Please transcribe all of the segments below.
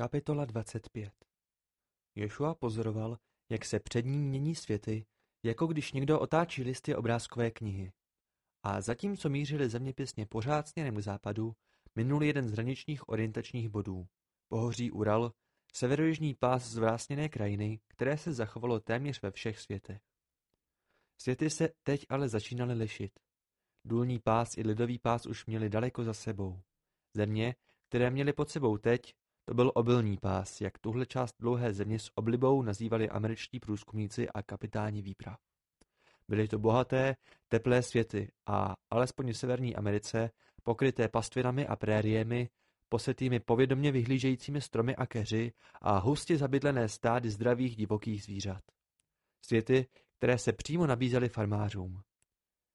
Kapitola 25 Jošua pozoroval, jak se před ním mění světy, jako když někdo otáčí listy obrázkové knihy. A zatímco mířili zeměpisně pořád směrem k západu, minul jeden z hraničních orientačních bodů. Pohoří Ural, severojižní pás zvlásněné krajiny, které se zachovalo téměř ve všech světech. Světy se teď ale začínaly lišit. Důlní pás i lidový pás už měli daleko za sebou. Země, které měli pod sebou teď, to byl obilní pás, jak tuhle část dlouhé země s oblibou nazývali američtí průzkumníci a kapitáni výprav. Byly to bohaté, teplé světy a, alespoň v Severní Americe, pokryté pastvinami a prériemi, posetými povědomně vyhlížejícími stromy a keři a hustě zabydlené stády zdravých divokých zvířat. Světy, které se přímo nabízely farmářům.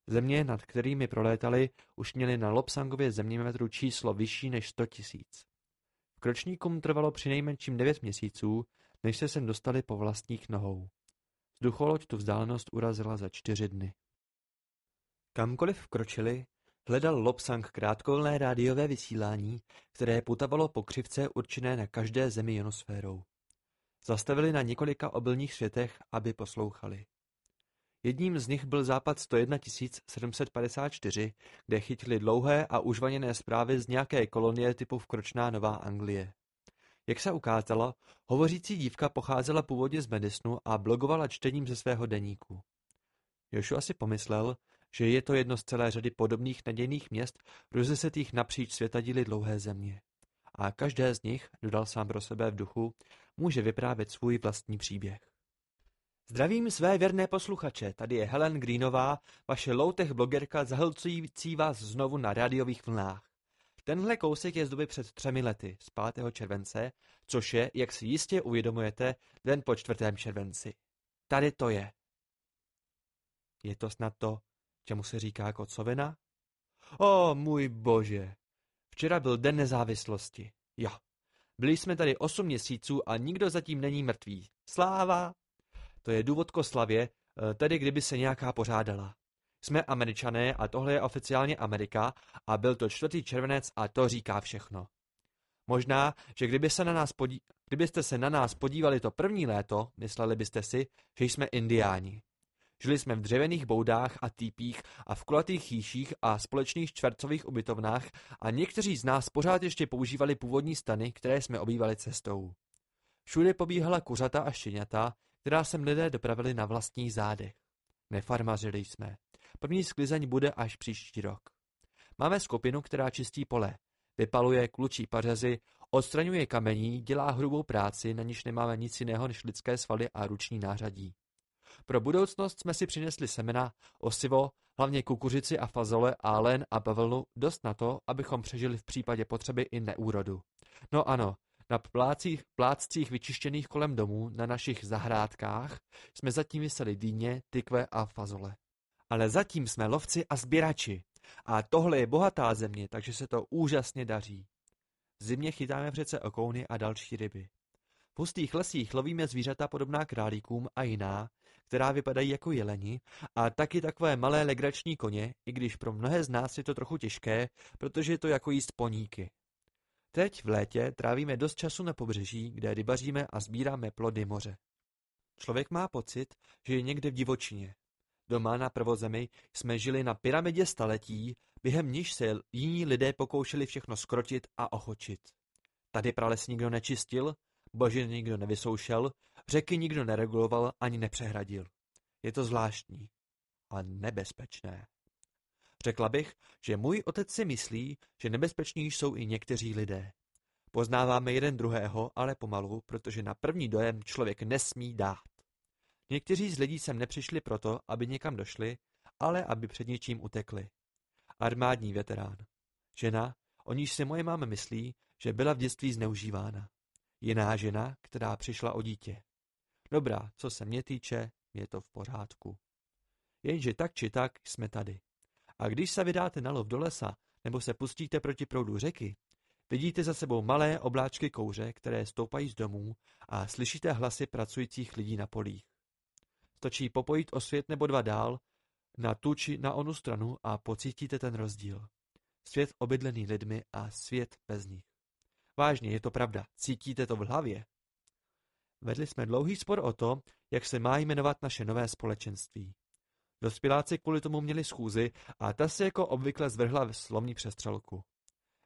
Země, nad kterými prolétali, už měly na Lopsangově zeměmetru číslo vyšší než 100 tisíc. Kročníkům trvalo přinejmenším devět měsíců, než se sem dostali po vlastních nohou. Vzducholoď tu vzdálenost urazila za čtyři dny. Kamkoliv vkročili, hledal Lopsang krátkovlné rádiové vysílání, které putovalo po křivce určené na každé zemi ionosférou. Zastavili na několika obilních světech, aby poslouchali. Jedním z nich byl západ 101 754, kde chytili dlouhé a užvaněné zprávy z nějaké kolonie typu vkročná Nová Anglie. Jak se ukázalo, hovořící dívka pocházela původně z Medicinu a blogovala čtením ze svého deníku. Joshua si pomyslel, že je to jedno z celé řady podobných nadějných měst rozesetých napříč světadíly dlouhé země. A každé z nich, dodal sám pro sebe v duchu, může vyprávět svůj vlastní příběh. Zdravím své věrné posluchače, tady je Helen Greenová, vaše loutech blogerka zahlcující vás znovu na rádiových vlnách. Tenhle kousek je z doby před třemi lety, z 5. července, což je, jak si jistě uvědomujete, den po 4. červenci. Tady to je. Je to snad to, čemu se říká kocovina? O, můj bože. Včera byl den nezávislosti. Jo. Byli jsme tady osm měsíců a nikdo zatím není mrtvý. Sláva! To je důvod k oslavě, eh, tedy kdyby se nějaká pořádala. Jsme američané a tohle je oficiálně Amerika a byl to čtvrtý červenec a to říká všechno. Možná, že kdyby se na nás podí... kdybyste se na nás podívali to první léto, mysleli byste si, že jsme indiáni. Žili jsme v dřevěných boudách a týpích a v kulatých chýších a společných čtvercových ubytovnách a někteří z nás pořád ještě používali původní stany, které jsme obývali cestou. Všude pobíhala kuřata a štěňata, která sem lidé dopravili na vlastních zádech. Nefarmařili jsme. První sklizeň bude až příští rok. Máme skupinu, která čistí pole. Vypaluje klučí pařezy, odstraňuje kamení, dělá hrubou práci, na níž nemáme nic jiného než lidské svaly a ruční nářadí. Pro budoucnost jsme si přinesli semena, osivo, hlavně kukuřici a fazole, álen a bavlnu, dost na to, abychom přežili v případě potřeby i neúrodu. No ano, na plácích, pláccích vyčištěných kolem domů, na našich zahrádkách, jsme zatím vyseli dýně, tykve a fazole. Ale zatím jsme lovci a sběrači. A tohle je bohatá země, takže se to úžasně daří. V zimě chytáme přece okouny a další ryby. V hustých lesích lovíme zvířata podobná králíkům a jiná, která vypadají jako jeleni, a taky takové malé legrační koně, i když pro mnohé z nás je to trochu těžké, protože je to jako jíst poníky. Teď v létě trávíme dost času na pobřeží, kde rybaříme a sbíráme plody moře. Člověk má pocit, že je někde v divočině. Doma na prvozemi jsme žili na pyramidě staletí, během níž se jiní lidé pokoušeli všechno skrotit a ochočit. Tady prales nikdo nečistil, bože nikdo nevysoušel, řeky nikdo nereguloval ani nepřehradil. Je to zvláštní a nebezpečné. Řekla bych, že můj otec si myslí, že nebezpeční jsou i někteří lidé. Poznáváme jeden druhého, ale pomalu, protože na první dojem člověk nesmí dát. Někteří z lidí sem nepřišli proto, aby někam došli, ale aby před něčím utekli. Armádní veterán. Žena, o níž si moje máma myslí, že byla v dětství zneužívána. Jiná žena, která přišla o dítě. Dobrá, co se mě týče, je to v pořádku. Jenže tak či tak jsme tady. A když se vydáte na lov do lesa nebo se pustíte proti proudu řeky, vidíte za sebou malé obláčky kouře, které stoupají z domů a slyšíte hlasy pracujících lidí na polích. Stačí popojit o svět nebo dva dál, na tu či na onu stranu a pocítíte ten rozdíl. Svět obydlený lidmi a svět bez nich. Vážně, je to pravda. Cítíte to v hlavě? Vedli jsme dlouhý spor o to, jak se má jmenovat naše nové společenství. Dospěláci kvůli tomu měli schůzi a ta se jako obvykle zvrhla slovní přestřelku.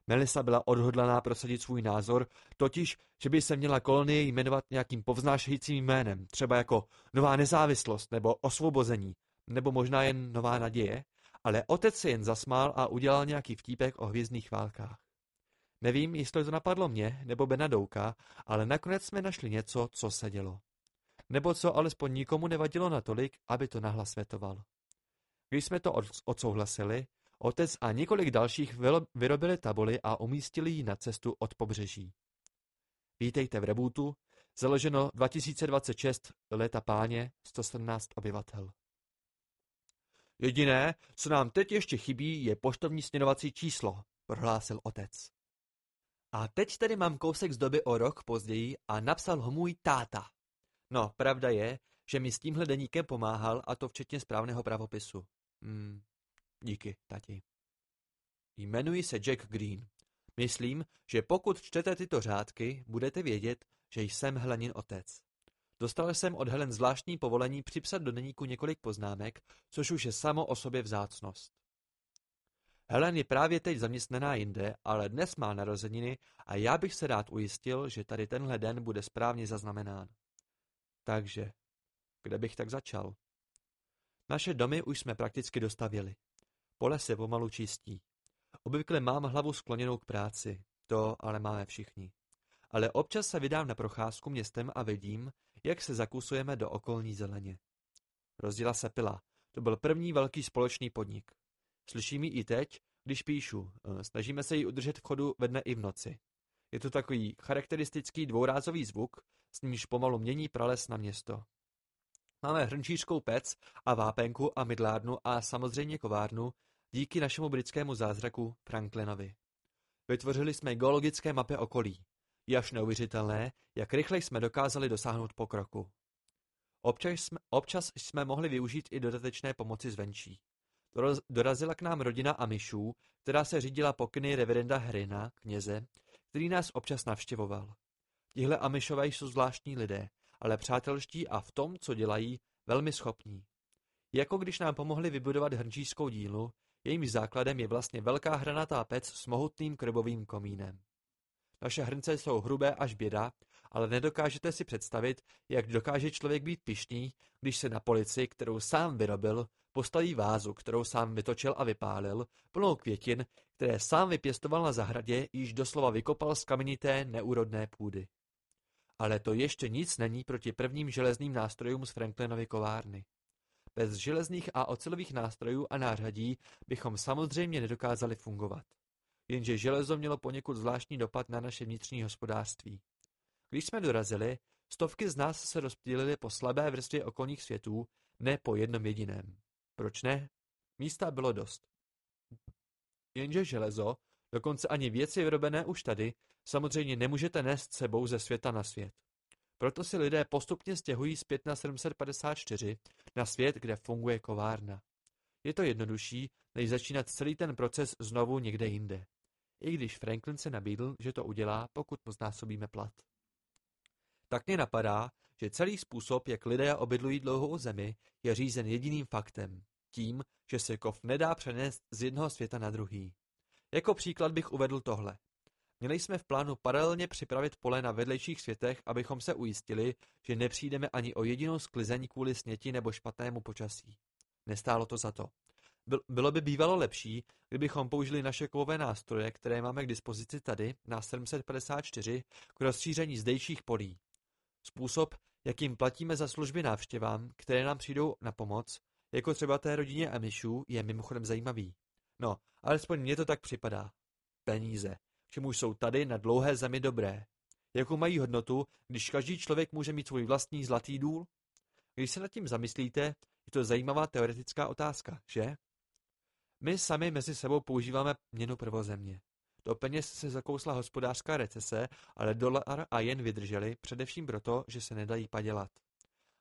Melisa byla odhodlaná prosadit svůj názor, totiž, že by se měla kolonie jmenovat nějakým povznášejícím jménem, třeba jako Nová nezávislost nebo Osvobození, nebo možná jen Nová naděje, ale otec se jen zasmál a udělal nějaký vtípek o hvězdných válkách. Nevím, jestli to napadlo mě nebo Benadouka, ale nakonec jsme našli něco, co se dělo. Nebo co alespoň nikomu nevadilo natolik, aby to nahlas světoval. Když jsme to odsouhlasili, otec a několik dalších vyrobili tabuli a umístili ji na cestu od pobřeží. Vítejte v Rebootu, založeno 2026 leta páně, 117 obyvatel. Jediné, co nám teď ještě chybí, je poštovní směrovací číslo, prohlásil otec. A teď tedy mám kousek z doby o rok později a napsal ho můj táta. No, pravda je, že mi s tímhle deníkem pomáhal a to včetně správného pravopisu. Hmm, díky, tati. Jmenuji se Jack Green. Myslím, že pokud čtete tyto řádky, budete vědět, že jsem Helenin otec. Dostal jsem od Helen zvláštní povolení připsat do deníku několik poznámek, což už je samo o sobě vzácnost. Helen je právě teď zaměstnaná jinde, ale dnes má narozeniny a já bych se rád ujistil, že tady tenhle den bude správně zaznamenán. Takže, kde bych tak začal? Naše domy už jsme prakticky dostavili. Pole se pomalu čistí. Obvykle mám hlavu skloněnou k práci, to ale máme všichni. Ale občas se vydám na procházku městem a vidím, jak se zakusujeme do okolní zeleně. Rozděla se pila. To byl první velký společný podnik. Slyším ji i teď, když píšu. Eh, snažíme se ji udržet v chodu ve dne i v noci. Je to takový charakteristický dvourázový zvuk, s nímž pomalu mění prales na město. Máme hrnčířskou pec a vápenku a mydlárnu a samozřejmě kovárnu díky našemu britskému zázraku Franklinovi. Vytvořili jsme geologické mapy okolí. Je až neuvěřitelné, jak rychle jsme dokázali dosáhnout pokroku. Občas jsme, občas jsme mohli využít i dodatečné pomoci zvenčí. Dorazila k nám rodina Amišů, která se řídila pokyny reverenda Hrina, kněze, který nás občas navštěvoval. Tihle Amišové jsou zvláštní lidé, ale přátelští a v tom, co dělají, velmi schopní. Jako když nám pomohli vybudovat hrnčířskou dílnu, jejímž základem je vlastně velká hranatá pec s mohutným krbovým komínem. Naše hrnce jsou hrubé až běda, ale nedokážete si představit, jak dokáže člověk být pišný, když se na polici, kterou sám vyrobil, postaví vázu, kterou sám vytočil a vypálil, plnou květin, které sám vypěstoval na zahradě, již doslova vykopal z kamenité neúrodné půdy. Ale to ještě nic není proti prvním železným nástrojům z Franklinovy kovárny. Bez železných a ocelových nástrojů a nářadí bychom samozřejmě nedokázali fungovat. Jenže železo mělo poněkud zvláštní dopad na naše vnitřní hospodářství. Když jsme dorazili, stovky z nás se rozptýlily po slabé vrstvě okolních světů, ne po jednom jediném. Proč ne? Místa bylo dost. Jenže železo, dokonce ani věci vyrobené už tady, samozřejmě nemůžete nést sebou ze světa na svět. Proto si lidé postupně stěhují zpět na 754, na svět, kde funguje kovárna. Je to jednodušší, než začínat celý ten proces znovu někde jinde. I když Franklin se nabídl, že to udělá, pokud mu znásobíme plat. Tak mě napadá, že celý způsob, jak lidé obydlují dlouhou zemi, je řízen jediným faktem. Tím, že se kov nedá přenést z jednoho světa na druhý. Jako příklad bych uvedl tohle. Měli jsme v plánu paralelně připravit pole na vedlejších světech, abychom se ujistili, že nepřijdeme ani o jedinou sklizeň kvůli sněti nebo špatnému počasí. Nestálo to za to. Bylo by bývalo lepší, kdybychom použili naše kovové nástroje, které máme k dispozici tady, na 754, k rozšíření zdejších polí. Způsob, jakým platíme za služby návštěvám, které nám přijdou na pomoc, jako třeba té rodině Amišů, je mimochodem zajímavý. No, alespoň mně to tak připadá. Peníze, čemu jsou tady na dlouhé zemi dobré. Jakou mají hodnotu, když každý člověk může mít svůj vlastní zlatý důl? Když se nad tím zamyslíte, je to zajímavá teoretická otázka, že? My sami mezi sebou používáme měnu prvozemě. Do peněz se zakousla hospodářská recese, ale dolar a jen vydrželi, především proto, že se nedají padělat.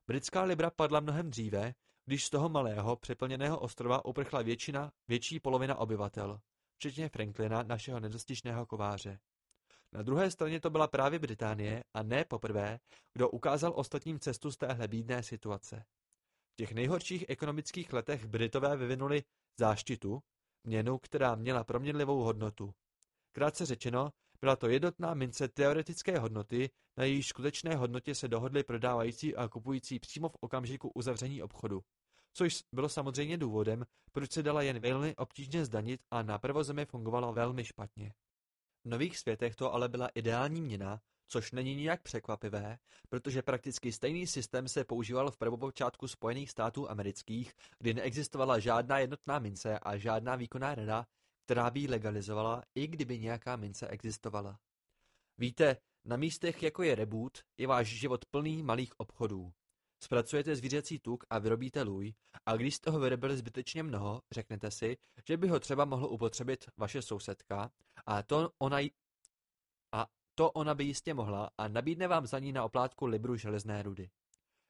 Britská libra padla mnohem dříve, když z toho malého, přeplněného ostrova uprchla většina, větší polovina obyvatel, včetně Franklina, našeho nedostižného kováře. Na druhé straně to byla právě Británie a ne poprvé, kdo ukázal ostatním cestu z téhle bídné situace. V těch nejhorších ekonomických letech Britové vyvinuli záštitu, měnu, která měla proměnlivou hodnotu. Krátce řečeno, byla to jednotná mince teoretické hodnoty, na její skutečné hodnotě se dohodli prodávající a kupující přímo v okamžiku uzavření obchodu. Což bylo samozřejmě důvodem, proč se dala jen velmi obtížně zdanit a na prvozemi fungovala velmi špatně. V nových světech to ale byla ideální měna, což není nijak překvapivé, protože prakticky stejný systém se používal v prvopočátku Spojených států amerických, kdy neexistovala žádná jednotná mince a žádná výkonná rada, která by ji legalizovala, i kdyby nějaká mince existovala. Víte, na místech jako je Reboot je váš život plný malých obchodů. Zpracujete zvířecí tuk a vyrobíte lůj a když jste toho vyrobili zbytečně mnoho, řeknete si, že by ho třeba mohlo upotřebit vaše sousedka a to ona, a to ona by jistě mohla a nabídne vám za ní na oplátku libru železné rudy.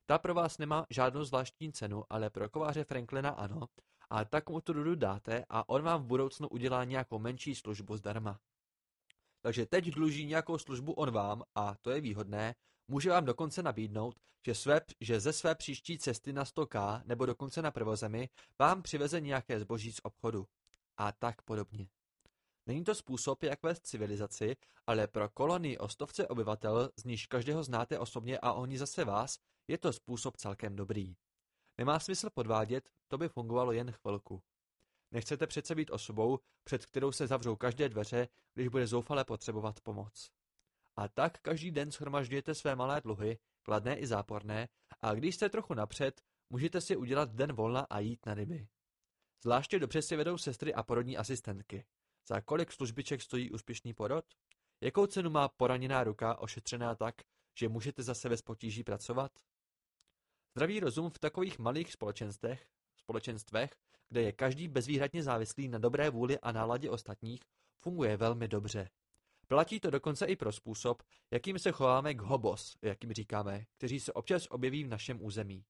Ta pro vás nemá žádnou zvláštní cenu, ale pro kováře Franklina ano, a tak mu tu rudu dáte a on vám v budoucnu udělá nějakou menší službu zdarma. Takže teď dluží nějakou službu on vám, a to je výhodné, může vám dokonce nabídnout, že, své, že ze své příští cesty na 100k nebo dokonce na prvozemi vám přiveze nějaké zboží z obchodu. A tak podobně. Není to způsob, jak vést civilizaci, ale pro kolonii o stovce obyvatel, z níž každého znáte osobně a oni zase vás, je to způsob celkem dobrý. Nemá smysl podvádět, to by fungovalo jen chvilku. Nechcete přece být osobou, před kterou se zavřou každé dveře, když bude zoufale potřebovat pomoc. A tak každý den shromažďujete své malé dluhy, kladné i záporné, a když jste trochu napřed, můžete si udělat den volna a jít na ryby. Zvláště dobře si vedou sestry a porodní asistentky. Za kolik službiček stojí úspěšný porod? Jakou cenu má poraněná ruka ošetřená tak, že můžete zase bez potíží pracovat? Zdravý rozum v takových malých společenstvech, společenstvech, kde je každý bezvýhradně závislý na dobré vůli a náladě ostatních, funguje velmi dobře. Platí to dokonce i pro způsob, jakým se chováme k hobos, jakým říkáme, kteří se občas objeví v našem území.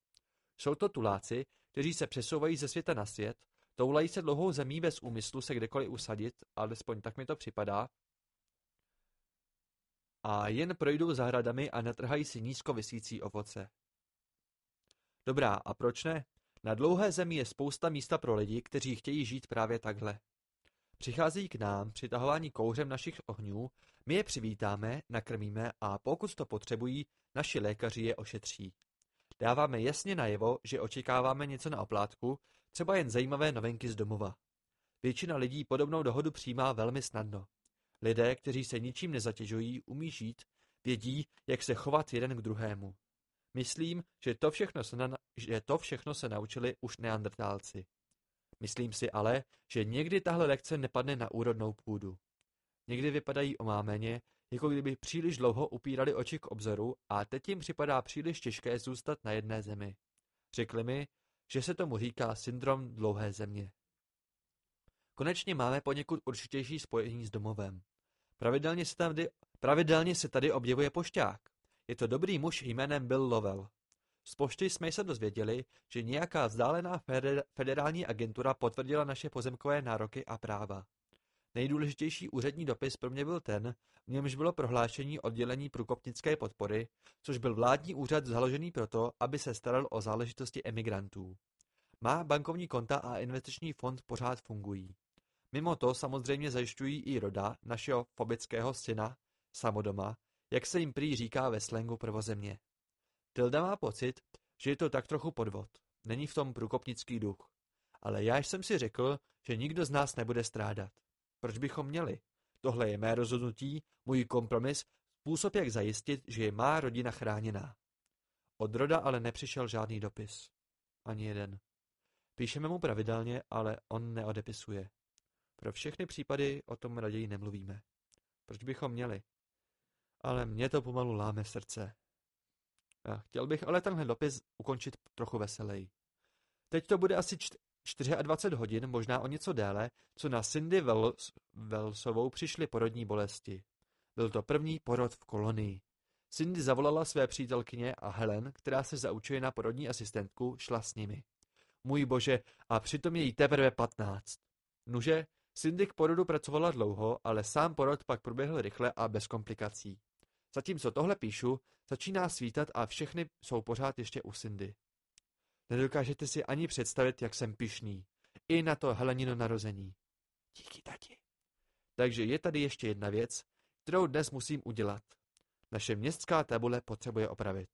Jsou to tuláci, kteří se přesouvají ze světa na svět, toulají se dlouhou zemí bez úmyslu se kdekoliv usadit, alespoň tak mi to připadá, a jen projdou zahradami a natrhají si nízko vysící ovoce. Dobrá, a proč ne? Na dlouhé zemi je spousta místa pro lidi, kteří chtějí žít právě takhle. Přicházejí k nám, přitahování kouřem našich ohňů, my je přivítáme, nakrmíme a pokud to potřebují, naši lékaři je ošetří. Dáváme jasně najevo, že očekáváme něco na oplátku, třeba jen zajímavé novinky z domova. Většina lidí podobnou dohodu přijímá velmi snadno. Lidé, kteří se ničím nezatěžují, umí žít, vědí, jak se chovat jeden k druhému. Myslím, že to všechno se, na, že to všechno se naučili už neandrtálci. Myslím si ale, že někdy tahle lekce nepadne na úrodnou půdu. Někdy vypadají omámeně, jako kdyby příliš dlouho upírali oči k obzoru a teď jim připadá příliš těžké zůstat na jedné zemi. Řekli mi, že se tomu říká syndrom dlouhé země. Konečně máme poněkud určitější spojení s domovem. Pravidelně se, tady, pravidelně se tady objevuje pošťák. Je to dobrý muž jménem Bill Lovell. Z pošty jsme se dozvěděli, že nějaká vzdálená federální agentura potvrdila naše pozemkové nároky a práva. Nejdůležitější úřední dopis pro mě byl ten, v němž bylo prohlášení oddělení průkopnické podpory, což byl vládní úřad založený proto, aby se staral o záležitosti emigrantů. Má bankovní konta a investiční fond pořád fungují. Mimo to samozřejmě zajišťují i roda našeho fobického syna, samodoma, jak se jim prý říká ve slangu prvozemě. Tilda má pocit, že je to tak trochu podvod. Není v tom průkopnický duch. Ale já jsem si řekl, že nikdo z nás nebude strádat. Proč bychom měli? Tohle je mé rozhodnutí, můj kompromis, způsob, jak zajistit, že je má rodina chráněná. Od roda ale nepřišel žádný dopis. Ani jeden. Píšeme mu pravidelně, ale on neodepisuje. Pro všechny případy o tom raději nemluvíme. Proč bychom měli? Ale mě to pomalu láme srdce. Chtěl bych ale tenhle dopis ukončit trochu veselej. Teď to bude asi 24 hodin, možná o něco déle, co na Cindy Wells, Wellsovou přišly porodní bolesti. Byl to první porod v kolonii. Cindy zavolala své přítelkyně a Helen, která se zaučuje na porodní asistentku, šla s nimi. Můj bože, a přitom je jí teprve patnáct. Nuže, Cindy k porodu pracovala dlouho, ale sám porod pak proběhl rychle a bez komplikací. Zatímco tohle píšu, začíná svítat a všechny jsou pořád ještě u Cindy. Nedokážete si ani představit, jak jsem pyšný. I na to Helenino narození. Díky, tati. Takže je tady ještě jedna věc, kterou dnes musím udělat. Naše městská tabule potřebuje opravit.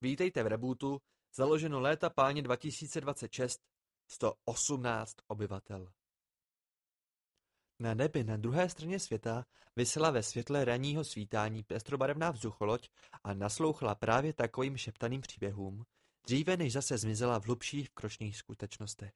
Vítejte v Rebootu, založeno léta páně 2026, 118 obyvatel. Na nebi na druhé straně světa visela ve světle ranního svítání pestrobarevná vzducholoď a naslouchla právě takovým šeptaným příběhům, dříve než zase zmizela v hlubších kročných skutečnostech.